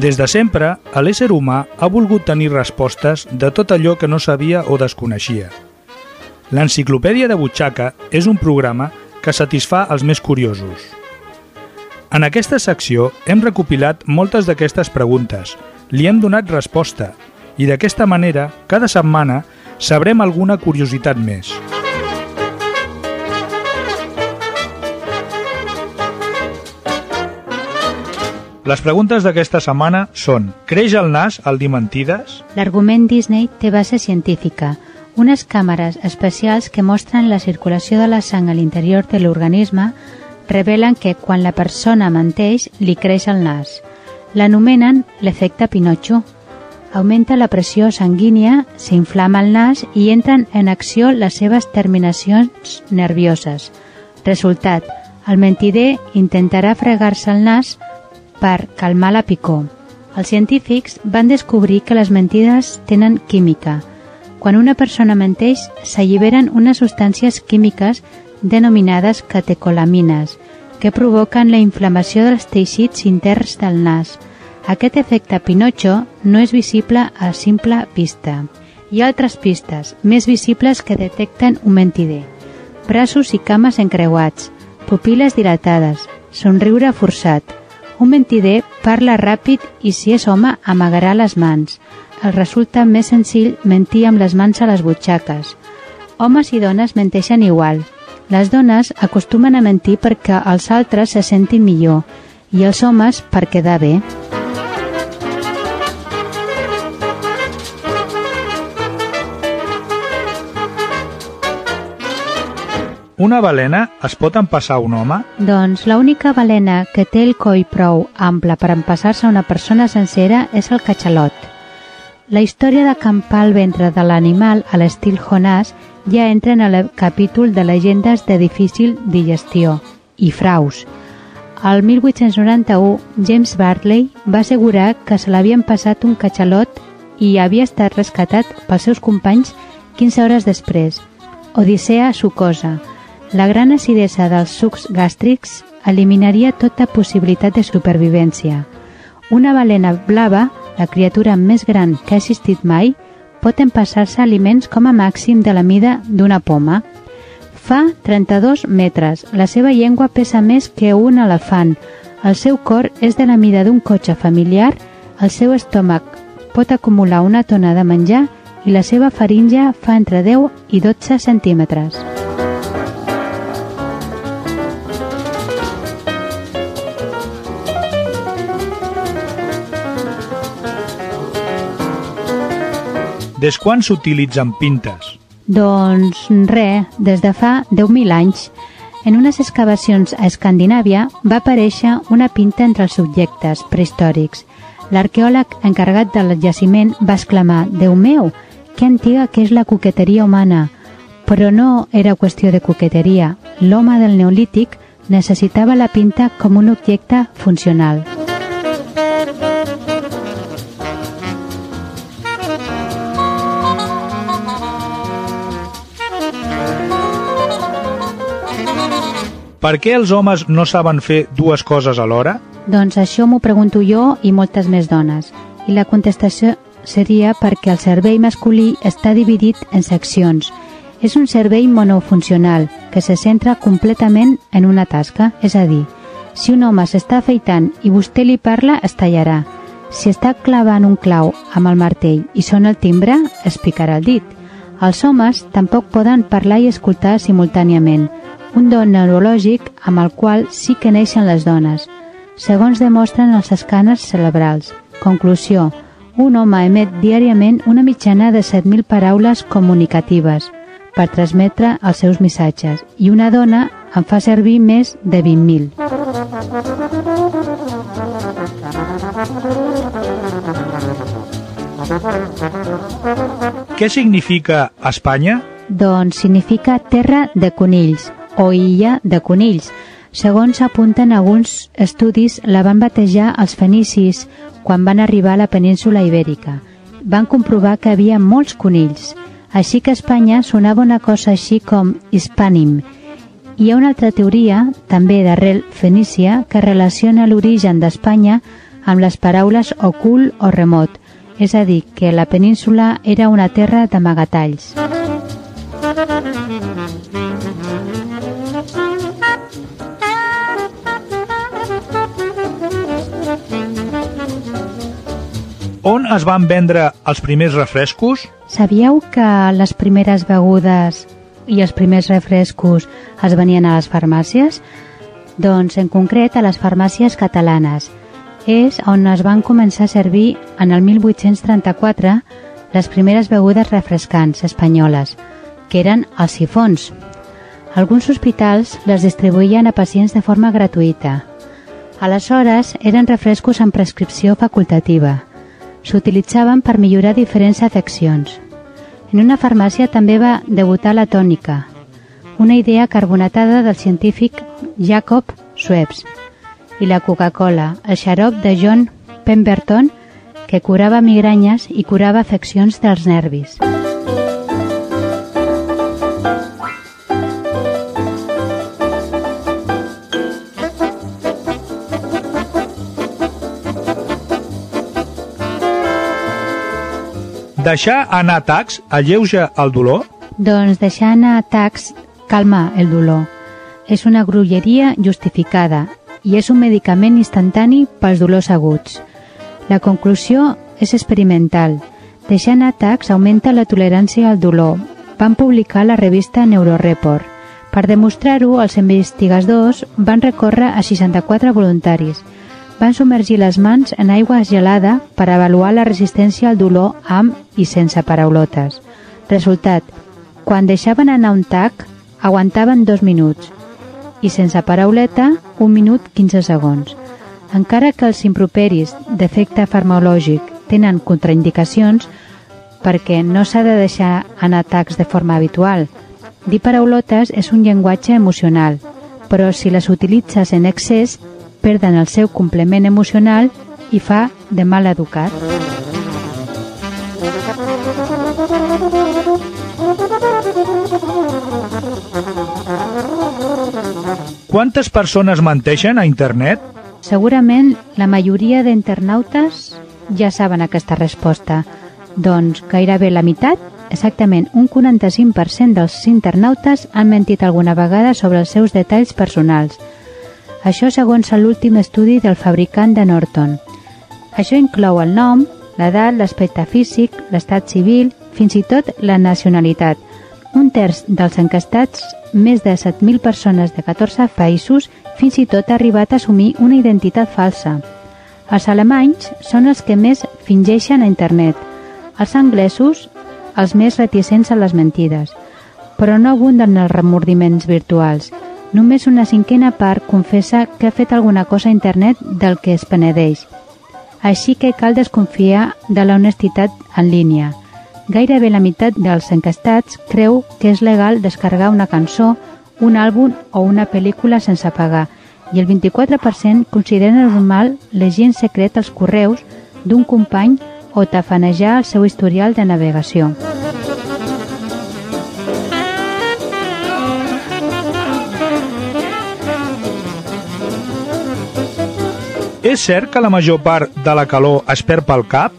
Des de sempre, l'ésser humà ha volgut tenir respostes de tot allò que no sabia o desconeixia. L'Enciclopèdia de Butxaca és un programa que satisfà els més curiosos. En aquesta secció hem recopilat moltes d'aquestes preguntes, li hem donat resposta i d'aquesta manera, cada setmana, sabrem alguna curiositat més. Les preguntes d'aquesta setmana són Creix el nas al dir mentides? L'argument Disney té base científica. Unes càmeres especials que mostren la circulació de la sang a l'interior de l'organisme revelen que quan la persona menteix li creix el nas. L'anomenen l'efecte Pinotxo. Augmenta la pressió sanguínia, s'inflama el nas i entren en acció les seves terminacions nervioses. Resultat, el mentider intentarà fregar-se el nas per calmar la picor. Els científics van descobrir que les mentides tenen química. Quan una persona menteix, s'alliberen unes substàncies químiques denominades catecolamines, que provoquen la inflamació dels teixits interns del nas. Aquest efecte Pinotxo no és visible a simple vista. Hi ha altres pistes, més visibles que detecten un mentider. Braços i cames encreuats, pupil·les dilatades, somriure forçat, un mentider parla ràpid i si és home amagarà les mans. El resulta més senzill mentir amb les mans a les butxaques. Homes i dones menteixen igual. Les dones acostumen a mentir perquè els altres se sentin millor i els homes per quedar bé. Una balena es pot empassar un home? Doncs l'única balena que té el coll prou ample per empassar-se una persona sencera és el catxalot. La història d'acampar al ventre de l'animal a l'estil Jonàs ja entra en el capítol de llegendes de difícil digestió i fraus. Al 1891, James Bartley va assegurar que se l'havien passat un catxalot i havia estat rescatat pels seus companys 15 hores després. Odissea sucosa, la gran acidesa dels sucs gàstrics eliminaria tota possibilitat de supervivència. Una balena blava, la criatura més gran que ha existit mai, pot empassar-se aliments com a màxim de la mida d'una poma. Fa 32 metres, la seva llengua pesa més que un elefant, el seu cor és de la mida d'un cotxe familiar, el seu estómac pot acumular una tona de menjar i la seva faringe fa entre 10 i 12 centímetres. Des quan s'utilitzen pintes? Doncs res, des de fa 10.000 anys. En unes excavacions a Escandinàvia va aparèixer una pinta entre els subjectes prehistòrics. L'arqueòleg encarregat del jaciment va exclamar «Déu meu, que antiga que és la coqueteria humana!» Però no era qüestió de coqueteria. L'home del neolític necessitava la pinta com un objecte funcional. Per què els homes no saben fer dues coses alhora? Doncs això m'ho pregunto jo i moltes més dones. I la contestació seria perquè el cervell masculí està dividit en seccions. És un cervell monofuncional que se centra completament en una tasca, és a dir, si un home s'està afeitant i vostè li parla, es tallarà. Si està clavant un clau amb el martell i sona el timbre, es picarà el dit. Els homes tampoc poden parlar i escoltar simultàniament, un don neurològic amb el qual sí que neixen les dones, segons demostren els escàners cerebrals. Conclusió. Un home emet diàriament una mitjana de 7.000 paraules comunicatives per transmetre els seus missatges i una dona en fa servir més de 20.000. Què significa Espanya? Doncs significa terra de conills o illa de conills. Segons apunten alguns estudis, la van batejar els fenicis quan van arribar a la península ibèrica. Van comprovar que havia molts conills, així que Espanya sonava una cosa així com Hispanim. Hi ha una altra teoria, també d'arrel fenícia, que relaciona l'origen d'Espanya amb les paraules ocult o remot, és a dir, que la península era una terra d'amagatalls. On es van vendre els primers refrescos? Sabíeu que les primeres begudes i els primers refrescos es venien a les farmàcies? Doncs en concret a les farmàcies catalanes. És on es van començar a servir en el 1834 les primeres begudes refrescants espanyoles, que eren els sifons. Alguns hospitals les distribuïen a pacients de forma gratuïta. Aleshores, eren refrescos amb prescripció facultativa. S'utilitzaven per millorar diferents afeccions. En una farmàcia també va debutar la tònica, una idea carbonatada del científic Jacob Schweppes, i la Coca-Cola, el xarop de John Pemberton, que curava migranyes i curava afeccions dels nervis. Deixar anar tacs alleuja el dolor? Doncs deixar anar tacs calma el dolor. És una grulleria justificada i és un medicament instantani pels dolors aguts. La conclusió és experimental. Deixar anar tacs augmenta la tolerància al dolor. Van publicar la revista Neuroreport. Per demostrar-ho, els investigadors van recórrer a 64 voluntaris. Van submergir les mans en aigua gelada per avaluar la resistència al dolor amb i sense paraulotes. Resultat, quan deixaven anar un tac, aguantaven dos minuts i sense parauleta, un minut 15 segons. Encara que els improperis d'efecte farmacològic tenen contraindicacions perquè no s'ha de deixar anar atacs de forma habitual. Dir paraulotes és un llenguatge emocional, però si les utilitzes en excés, perden el seu complement emocional i fa de mal educat. Quantes persones menteixen a internet? Segurament la majoria d'internautes ja saben aquesta resposta. Doncs gairebé la meitat, exactament un 45% dels internautes han mentit alguna vegada sobre els seus detalls personals. Això segons l'últim estudi del fabricant de Norton. Això inclou el nom, l'edat, l'aspecte físic, l'estat civil, fins i tot la nacionalitat. Un terç dels encastats, més de 7.000 persones de 14 països, fins i tot ha arribat a assumir una identitat falsa. Els alemanys són els que més fingeixen a internet, els anglesos els més reticents a les mentides, però no abunden els remordiments virtuals. Només una cinquena part confessa que ha fet alguna cosa a internet del que es penedeix. Així que cal desconfiar de la honestitat en línia. Gairebé la meitat dels encastats creu que és legal descarregar una cançó, un àlbum o una pel·lícula sense pagar i el 24% considera normal llegir en secret els correus d'un company o tafanejar el seu historial de navegació. És cert que la major part de la calor es perd pel cap?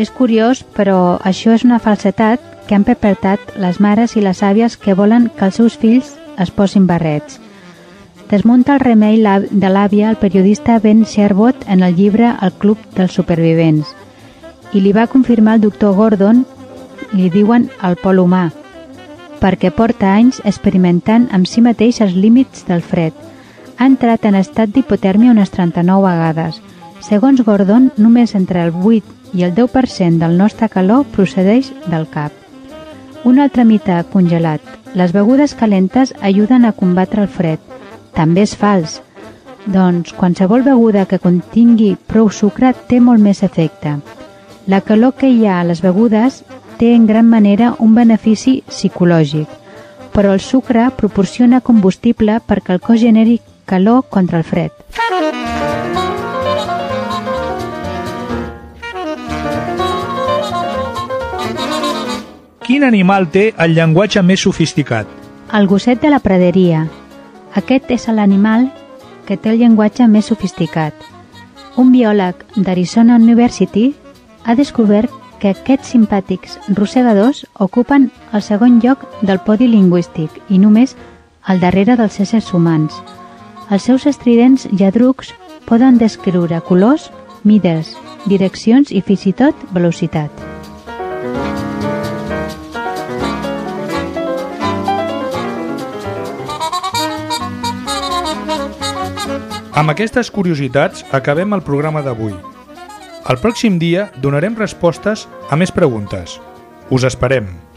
És curiós, però això és una falsetat que han perpetrat les mares i les àvies que volen que els seus fills es posin barrets. Desmunta el remei de l'àvia el periodista Ben Sherbot en el llibre El club dels supervivents i li va confirmar el doctor Gordon li diuen el pol humà perquè porta anys experimentant amb si mateix els límits del fred. Ha entrat en estat d'hipotèrmia unes 39 vegades. Segons Gordon, només entre el 8 i el 10% del nostre calor procedeix del cap. Un altre mite congelat. Les begudes calentes ajuden a combatre el fred. També és fals. Doncs qualsevol beguda que contingui prou sucre té molt més efecte. La calor que hi ha a les begudes té en gran manera un benefici psicològic, però el sucre proporciona combustible perquè el cos generi calor contra el fred. Quin animal té el llenguatge més sofisticat? El gosset de la praderia. Aquest és l'animal que té el llenguatge més sofisticat. un biòleg d'Arizona University ha descobert que aquests simpàtics rosegadors ocupen el segon lloc del podi lingüístic i només al darrere dels éssers humans. Els seus estridents lladrucs poden descriure colors, mides, direccions i fins i tot velocitat. Amb aquestes curiositats acabem el programa d'avui. El pròxim dia donarem respostes a més preguntes. Us esperem!